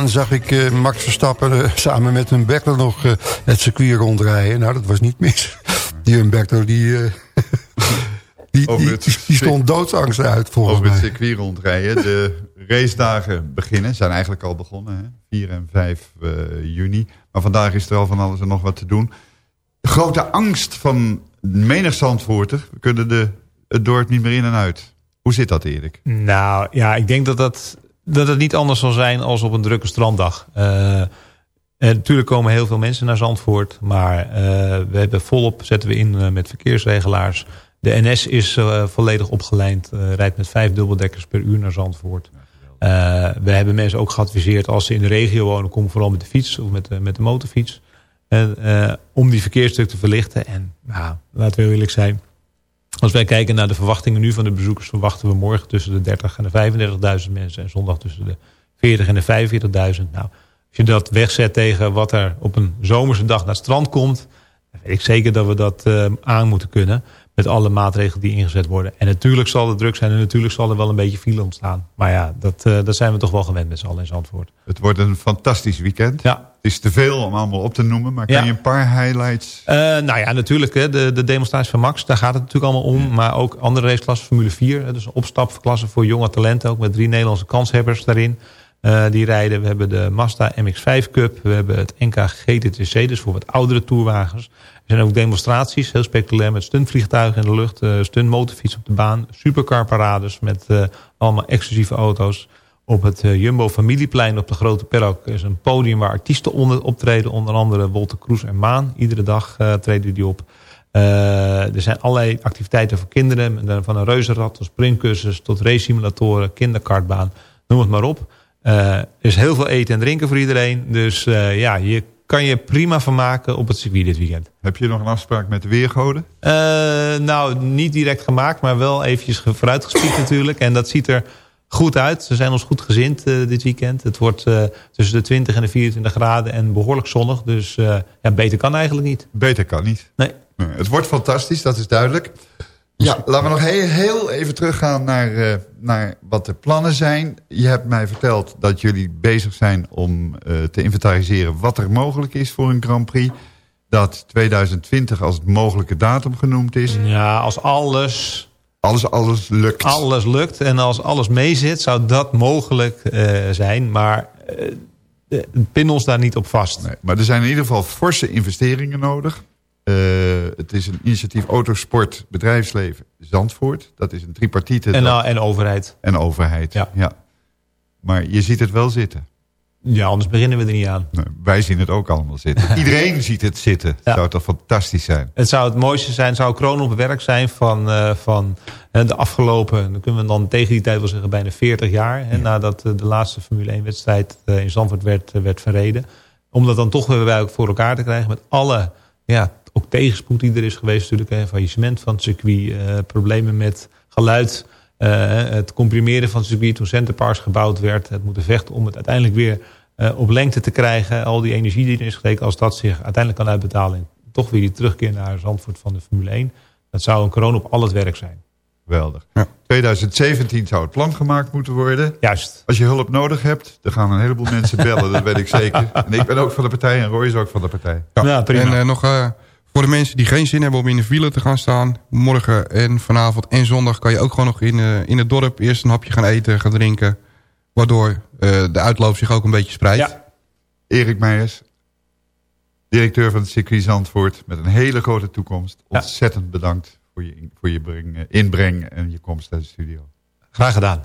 Tan zag ik eh, Max Verstappen eh, samen met Humberto nog eh, het circuit rondrijden. Nou, dat was niet mis. Die Humberto, die, eh, [LAUGHS] die, die, die, die stond doodsangst uit volgens Over het mij. circuit rondrijden. De racedagen beginnen, zijn eigenlijk al begonnen. Hè? 4 en 5 eh, juni. Maar vandaag is er al van alles en nog wat te doen. De grote angst van menig Zandvoorter. We kunnen de, het dorp niet meer in en uit. Hoe zit dat, Erik? Nou ja, ik denk dat, dat, dat het niet anders zal zijn als op een drukke stranddag. Eh, en natuurlijk komen heel veel mensen naar Zandvoort. Maar eh, we hebben volop, zetten we in eh, met verkeersregelaars. De NS is eh, volledig opgelijnd. eh, rijdt met vijf dubbeldekkers per uur naar Zandvoort. Eh, we hebben mensen ook geadviseerd als ze in de regio wonen... kom vooral met de fiets of met, de- met de motorfiets. Eh, om die verkeersstuk te verlichten. En nou, laten we heel eerlijk zijn... Als wij kijken naar de verwachtingen nu van de bezoekers... verwachten we morgen tussen de 30 en de 35.000 mensen... en zondag tussen de 40 en de 45.000. Nou, als je dat wegzet tegen wat er op een zomerse dag naar het strand komt... dan weet ik zeker dat we dat eh, aan moeten kunnen. Met alle maatregelen die ingezet worden. En natuurlijk zal het druk zijn en natuurlijk zal er wel een beetje file ontstaan. Maar ja, dat, uh, dat zijn we toch wel gewend met z'n allen in Zandvoort. Het wordt een fantastisch weekend. Ja. Het is te veel om allemaal op te noemen, maar kan Ja. je een paar highlights... Uh, nou ja, natuurlijk. Hè, de, de demonstratie van Max, daar gaat het natuurlijk allemaal om. Maar ook andere raceklassen, Formule 4. hè, Dus een opstapklasse voor jonge talenten. Ook met drie Nederlandse kanshebbers daarin. Uh, die rijden. We hebben de Mazda MX-5 Cup. We hebben het NK GTTC, dus voor wat oudere toerwagens. Er zijn ook demonstraties, heel spectaculair met stuntvliegtuigen in de lucht. Uh, stuntmotorfiets op de baan. Supercarparades met uh, allemaal exclusieve auto's. Op het Jumbo Familieplein op de Grote Perrok is een podium waar artiesten onder optreden. Onder andere Wolter Kroes en Maan. Iedere dag treden die op. Er zijn allerlei activiteiten voor kinderen. Van een reuzenrad tot springkussens tot racesimulatoren, kinderkartbaan. Noem het maar op. Er is heel veel eten en drinken voor iedereen. Dus uh, ja, je kan je prima van maken op het circuit dit weekend. Heb je nog een afspraak met de weergoden? Uh, nou, niet direct gemaakt, maar wel eventjes vooruitgespiekt natuurlijk. En dat ziet er goed uit. Ze zijn ons goed gezind uh, dit weekend. Het wordt uh, tussen de 20 en de 24 graden en behoorlijk zonnig. Dus ja, beter kan eigenlijk niet. Beter kan niet. Nee. Het wordt fantastisch, dat is duidelijk. Ja, laten we nog heel, heel even teruggaan naar, uh, naar wat de plannen zijn. Je hebt mij verteld dat jullie bezig zijn om uh, te inventariseren wat er mogelijk is voor een Grand Prix. Dat 2020 als het mogelijke datum genoemd is. Ja, als alles... Alles, alles lukt. Alles lukt en als alles meezit zou dat mogelijk uh, zijn. Maar pin ons daar niet op vast. Nee, maar er zijn in ieder geval forse investeringen nodig. Uh, het is een initiatief Autosport Bedrijfsleven Zandvoort. Dat is een tripartite. En, dat... en overheid. En overheid, ja. ja. Maar je ziet het wel zitten. Ja, anders beginnen we er niet aan. Nee, wij zien het ook allemaal zitten. [LAUGHS] Iedereen ziet het zitten. Ja. Zou toch fantastisch zijn? Het zou het mooiste zijn, zou kroon op werk zijn van, uh, van de afgelopen... dan kunnen we dan tegen die tijd wel zeggen bijna 40 jaar... Hè, nadat de laatste Formule 1 wedstrijd in Zandvoort werd, werd verreden. Om dat dan toch weer bij voor elkaar te krijgen met alle... Ja, ook tegenspoed die er is geweest natuurlijk. Hè, faillissement van het circuit, uh, problemen met geluid. Uh, het comprimeren van het circuit toen Centerparks gebouwd werd. Het moeten vechten om het uiteindelijk weer uh, op lengte te krijgen. Al die energie die er is gekregen, als dat zich uiteindelijk kan uitbetalen. En toch weer die terugkeer naar Zandvoort van de Formule 1. Dat zou een kroon op al het werk zijn. Geweldig. Ja. 2017 zou het plan gemaakt moeten worden. Juist. Als je hulp nodig hebt, dan gaan een heleboel mensen bellen. dat weet ik zeker. [LAUGHS] En ik ben ook van de partij en Roy is ook van de partij. Ja, ja prima. En nog... Voor de mensen die geen zin hebben om in de file te gaan staan... morgen en vanavond en zondag kan je ook gewoon nog in, uh, in het dorp... eerst een hapje gaan eten, gaan drinken... waardoor uh, de uitloop zich ook een beetje spreidt. Ja. Erik Meijers, directeur van het circuit Zandvoort... met een hele grote toekomst. Ja. Ontzettend bedankt voor je, voor je breng, inbreng en je komst naar de studio. Graag gedaan.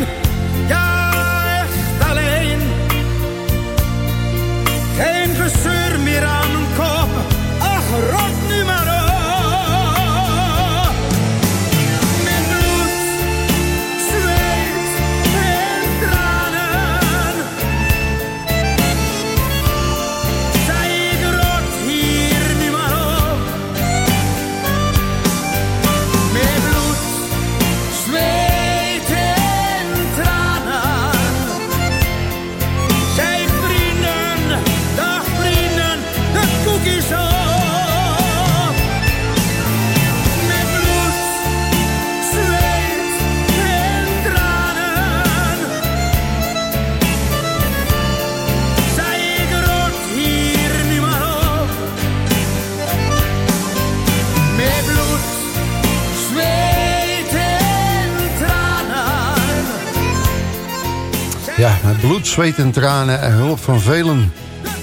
zweet en tranen en hulp van velen...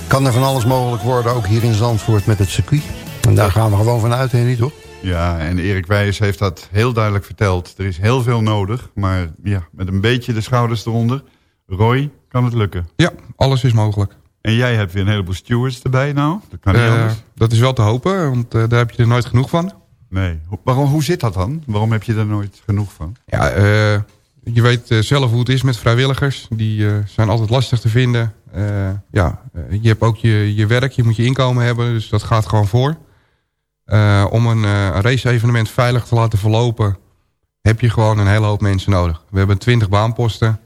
kan er van alles mogelijk worden, ook hier in Zandvoort met het circuit. En daar gaan we gewoon van uit, niet toch? Ja, en Erik Wijs heeft dat heel duidelijk verteld. Er is heel veel nodig, maar ja, met een beetje de schouders eronder. Roy, kan het lukken? Ja, alles is mogelijk. En jij hebt weer een heleboel stewards erbij nou? Dat kan niet Eh, anders. dat is wel te hopen, want eh, daar heb je er nooit genoeg van. Nee. Hoe, waarom, hoe zit dat dan? Waarom heb je er nooit genoeg van? Ja, eh, je weet eh, zelf hoe het is met vrijwilligers. Die eh, zijn altijd lastig te vinden. Eh, ja, je hebt ook je, je werk, je moet je inkomen hebben. Dus dat gaat gewoon voor. Om een, race-evenement veilig te laten verlopen... heb je gewoon een hele hoop mensen nodig. We hebben 20 baanposten.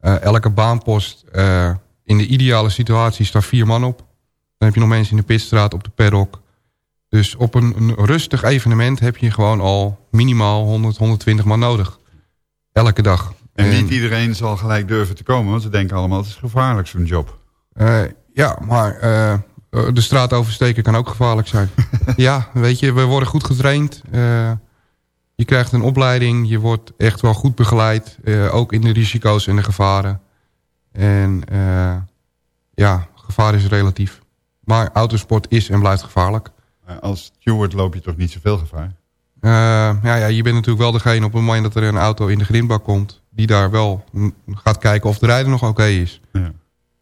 Elke baanpost, in de ideale situatie, staat vier man op. Dan heb je nog mensen in de pitstraat, op de paddock. Dus op een, een rustig evenement heb je gewoon al minimaal 100, 120 man nodig. Elke dag. En niet iedereen zal gelijk durven te komen, want ze denken allemaal het is gevaarlijk zo'n job. Eh, ja, maar eh, de straat oversteken kan ook gevaarlijk zijn. [LAUGHS] ja, weet je, we worden goed getraind. Eh, je krijgt een opleiding, je wordt echt wel goed begeleid. ook in de risico's en de gevaren. En ja, gevaar is relatief. Maar autosport is en blijft gevaarlijk. Maar Als steward loop je toch niet zoveel gevaar? Eh, ja, ja, je bent natuurlijk wel degene op het moment dat er een auto in de grindbak komt... die daar wel gaat kijken of de rijder nog oké is. Ja.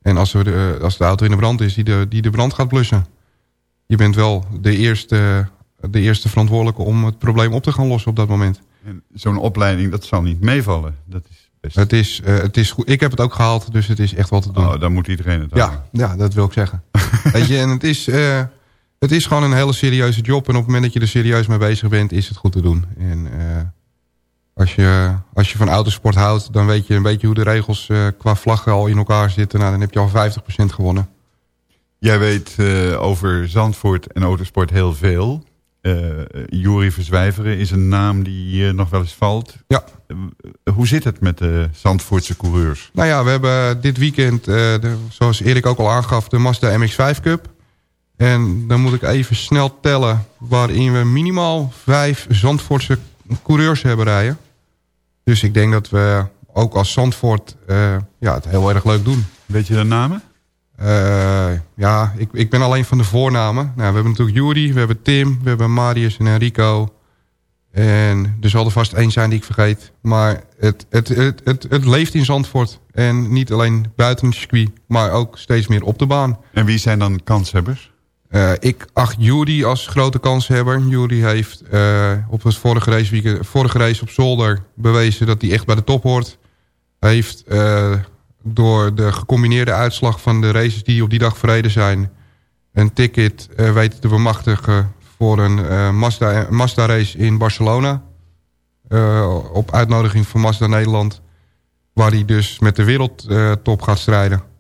En als, we de, als de auto in de brand is, die de, die de brand gaat blussen. Je bent wel de eerste, de eerste verantwoordelijke om het probleem op te gaan lossen op dat moment. En Zo'n opleiding, dat zal niet meevallen. Dat is best... Het is, eh, het is goed. Ik heb het ook gehaald, dus het is echt wat te doen. Oh, dan moet iedereen het. Ja, ja, dat wil ik zeggen. [LAUGHS] Weet je, en het is, eh, het is gewoon een hele serieuze job. En op het moment dat je er serieus mee bezig bent, is het goed te doen. En eh, als, je, als je van autosport houdt, dan weet je een beetje hoe de regels eh, qua vlaggen al in elkaar zitten. Nou, dan heb je al 50% gewonnen. Jij weet eh, over Zandvoort en autosport heel veel. Jury Verzwijveren is een naam die nog wel eens valt. Ja. Hoe zit het met de Zandvoortse coureurs? Nou ja, we hebben dit weekend, de, zoals Erik ook al aangaf, de Mazda MX-5 Cup. En dan moet ik even snel tellen waarin we minimaal vijf Zandvoortse coureurs hebben rijden. Dus ik denk dat we ook als Zandvoort eh, ja, het heel erg leuk doen. Weet je de namen? Eh, ja, ik, ik ben alleen van de voornamen. Nou, we hebben natuurlijk Jury, we hebben Tim, we hebben Marius en Enrico. En er zal er vast één zijn die ik vergeet. Maar het, het, het, het, het leeft in Zandvoort. En niet alleen buiten het circuit, maar ook steeds meer op de baan. En wie zijn dan kanshebbers? Eh, ik acht Jury als grote kanshebber. Jury heeft eh, op het vorige race, vorige race op zolder bewezen dat hij echt bij de top hoort. Hij heeft eh, door de gecombineerde uitslag van de races die op die dag verreden zijn... een ticket weten te bemachtigen voor een Mazda, Mazda race in Barcelona. Op uitnodiging van Mazda Nederland. Waar hij dus met de wereldtop gaat strijden.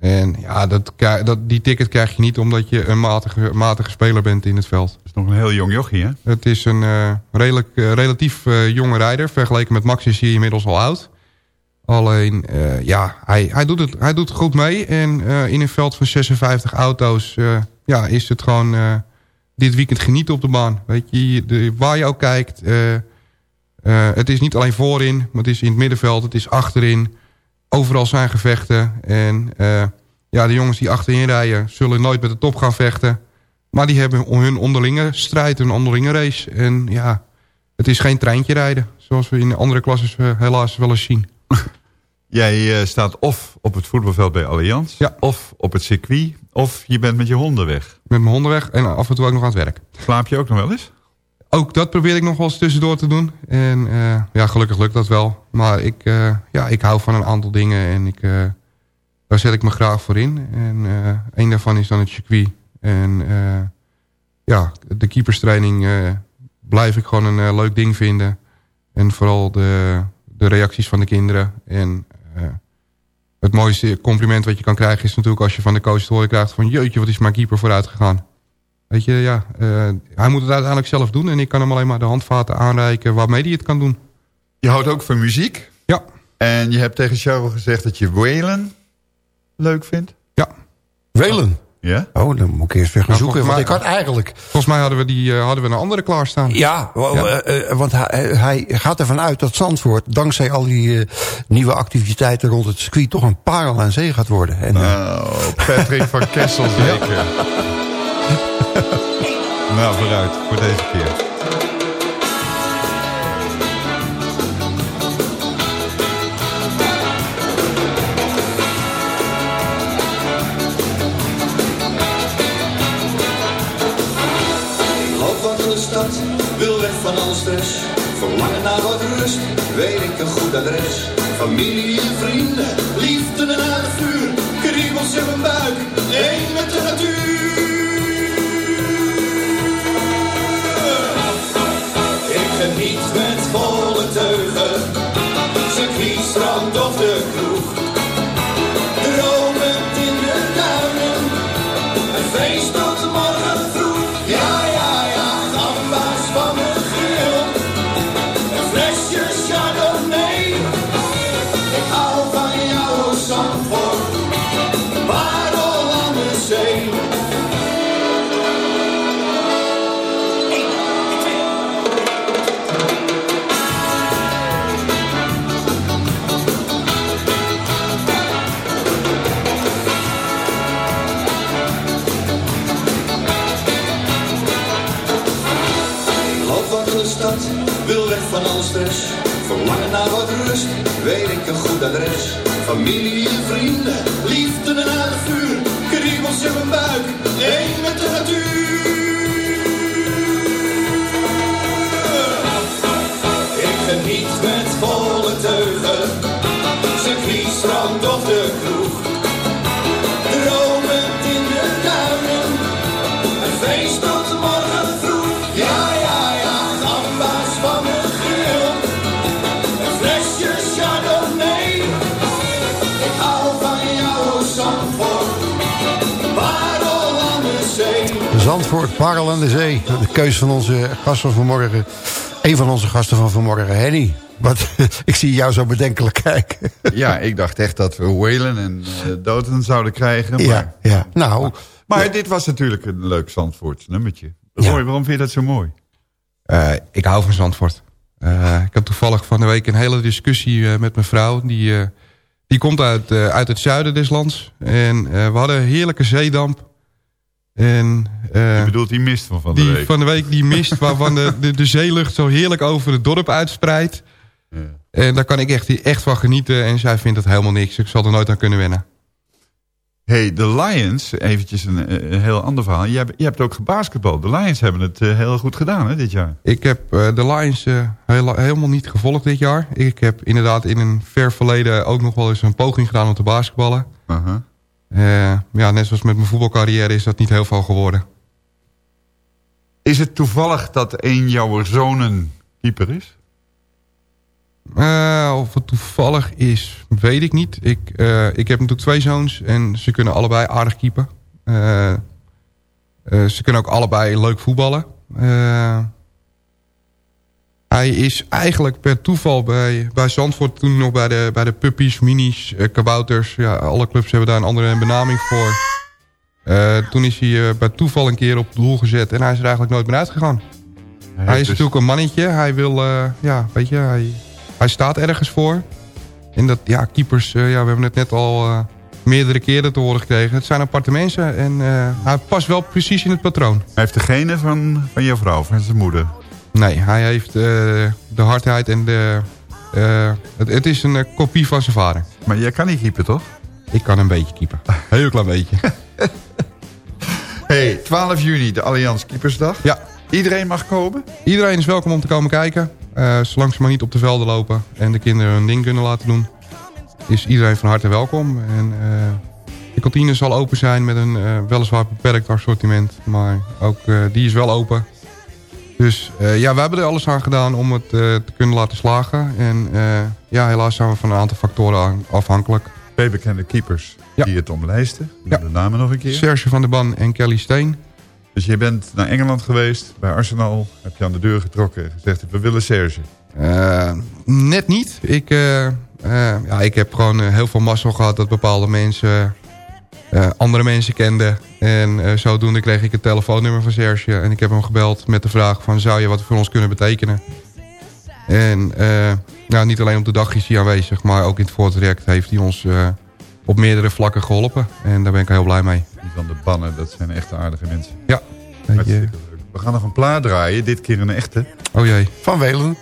En ja, dat, dat, die ticket krijg je niet omdat je een matige, matige speler bent in het veld. Dat is nog een heel jong jochie, hè? Het is een eh, redelijk, eh, relatief eh, jonge rijder. Vergeleken met Max is hij inmiddels al oud. Alleen, ja, hij, hij, doet het, hij doet het goed mee. En in een veld van 56 auto's ja, is het gewoon dit weekend genieten op de baan. Weet je, de, waar je ook kijkt, het is niet alleen voorin, maar het is in het middenveld, het is achterin. Overal zijn gevechten. En eh, ja, de jongens die achterin rijden zullen nooit met de top gaan vechten. Maar die hebben hun onderlinge strijd, hun onderlinge race. En ja, het is geen treintje rijden. Zoals we in andere klasses uh, helaas wel eens zien. [LAUGHS] Jij uh, staat of op het voetbalveld bij Allianz, ja. of op het circuit, of je bent met je honden weg. Met mijn honden weg en af en toe ook nog aan het werk. Slaap je ook nog wel eens? Ook dat probeer ik nog wel eens tussendoor te doen. En uh, ja, gelukkig lukt dat wel. Maar ik, uh, ja, ik hou van een aantal dingen en ik, uh, daar zet ik me graag voor in. En een daarvan is dan het circuit. En ja, de keeperstraining blijf ik gewoon een leuk ding vinden. En vooral de, de reacties van de kinderen. En het mooiste compliment wat je kan krijgen is natuurlijk als je van de coach te horen krijgt van... jeetje, wat is mijn keeper vooruit gegaan. Weet je, ja, uh, hij moet het uiteindelijk zelf doen. En ik kan hem alleen maar de handvaten aanreiken waarmee hij het kan doen. Je houdt ook van muziek? Ja. En je hebt tegen Cheryl gezegd dat je Whalen leuk vindt? Ja. Whalen? Ja? Oh, dan moet ik eerst weer gaan Nou, zoeken. Want mij- ik had eigenlijk... Volgens mij hadden we, die, uh, hadden we een andere klaarstaan. Ja, Ja. eh, eh, want hij, hij gaat ervan uit dat Zandvoort... dankzij al die eh, nieuwe activiteiten rond het circuit... toch een parel aan zee gaat worden. En, eh, Nou, Patrick van [LAUGHS] Kessel zeker. [LAUGHS] nou, vooruit, voor deze keer. Stad, wil weg van alle stress. Verlangen naar wat rust, weet ik een goed adres. Familie en vrienden, een goed adres. Familie en vrienden, liefde en aan vuur. Kriebels in mijn buik, één met de natuur. Zandvoort, parel aan de zee. De keus van onze gast van vanmorgen. Een van onze gasten van vanmorgen, Henny. Wat, [LAUGHS] ik zie jou zo bedenkelijk kijken. Ja, ik dacht echt dat we Whalen en uh, Doten zouden krijgen. Maar, Ja, ja. Nou, maar dit was natuurlijk een leuk Zandvoorts nummertje. Roy, waarom vind je dat zo mooi? Uh, ik hou van Zandvoort. Uh, ik had toevallig van de week een hele discussie uh, met mijn vrouw. Die, uh, die komt uit, uh, uit het zuiden des lands. En uh, we hadden heerlijke zeedamp. En, uh, Je bedoelt die mist van van de die week? van de week, die mist [LAUGHS] waarvan de, de, de zeelucht zo heerlijk over het dorp uitspreidt. Ja. En daar kan ik echt, echt van genieten. En zij vindt het helemaal niks. Ik zal er nooit aan kunnen wennen. hey, de Lions, eventjes een, een heel ander verhaal. Je hebt, je hebt ook gebasketbald. De Lions hebben het uh, heel goed gedaan hè, dit jaar. Ik heb uh, de Lions uh, heel, helemaal niet gevolgd dit jaar. Ik heb inderdaad in een ver verleden ook nog wel eens een poging gedaan om te basketballen. Uh -huh. Uh, ja, net zoals met mijn voetbalcarrière is dat niet heel veel geworden. Is het toevallig dat een jouw zonen keeper is? Uh, of het toevallig is, weet ik niet. Ik, uh, ik heb natuurlijk twee zoons en ze kunnen allebei aardig keeper. Ze kunnen ook allebei leuk voetballen. Hij is eigenlijk per toeval bij, bij Zandvoort toen nog bij de, bij de puppies, minis, kabouters. Ja, alle clubs hebben daar een andere benaming voor. toen is hij bij toeval een keer op het doel gezet en hij is er eigenlijk nooit meer uitgegaan. Hij, heeft is dus- natuurlijk een mannetje. Hij wil, eh, ja, weet je, hij, hij staat ergens voor. En dat, ja, keepers, eh, ja, we hebben het net al eh, meerdere keren te horen gekregen. Het zijn aparte mensen en eh, hij past wel precies in het patroon. Hij heeft de genen van, van je vrouw, van zijn moeder. Nee, hij heeft eh, de hardheid en de... eh, het, het is een eh, kopie van zijn vader. Maar jij kan niet keeper, toch? Ik kan een beetje keeper. [LAUGHS] Heel klein beetje. [LAUGHS] Hey, 12 juni, de Allianz Keepersdag. Ja. Iedereen mag komen? Iedereen is welkom om te komen kijken. Eh, zolang ze maar niet op de velden lopen en de kinderen hun ding kunnen laten doen... is iedereen van harte welkom. En, de kantine zal open zijn met een weliswaar beperkt assortiment. Maar ook die is wel open. Dus eh, ja, we hebben er alles aan gedaan om het eh, te kunnen laten slagen. En eh, ja, helaas zijn we van een aantal factoren afhankelijk. Twee bekende keepers die het omlijsten. Ja. De namen nog een keer. Serge van der Ban en Kelly Steen. Dus je bent naar Engeland geweest, bij Arsenal. Heb je aan de deur getrokken en gezegd, we willen Serge. Net niet. Ik, ja, ik heb gewoon heel veel mazzel gehad dat bepaalde mensen eh, andere mensen kenden. En eh, zodoende kreeg ik het telefoonnummer van Serge. En ik heb hem gebeld met de vraag van zou je wat voor ons kunnen betekenen. En eh, nou, niet alleen op de dag is hij aanwezig, maar ook in het voortraject heeft hij ons op meerdere vlakken geholpen. En daar ben ik heel blij mee. Die van de bannen, dat zijn echte aardige mensen. Ja. Hartstikke leuk. We gaan nog een plaat draaien, dit keer een echte. Oh jee. Van Welen.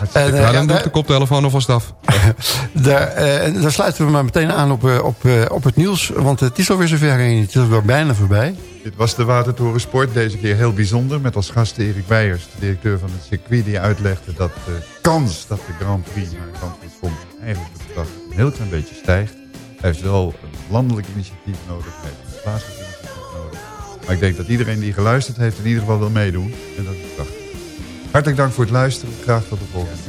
En, eh, nou, ja, dan doe ik de koptelefoon alvast af. [LAUGHS] Daar, eh, daar sluiten we maar meteen aan op, eh, op, eh, op het nieuws. Want het is alweer zover heen. Het is alweer bijna voorbij. Dit was de Watertoren Sport, deze keer heel bijzonder. Met als gast Erik Weijers, de directeur van het circuit... die uitlegde dat de kans dat de Grand Prix naar Zandvoort komt... eigenlijk op de dag een heel klein beetje stijgt. Hij heeft wel een landelijk initiatief nodig. Hij heeft een plaatselijk initiatief nodig. Maar ik denk dat iedereen die geluisterd heeft... in ieder geval wil meedoen. En dat is prachtig. Hartelijk dank voor het luisteren. Graag tot de volgende.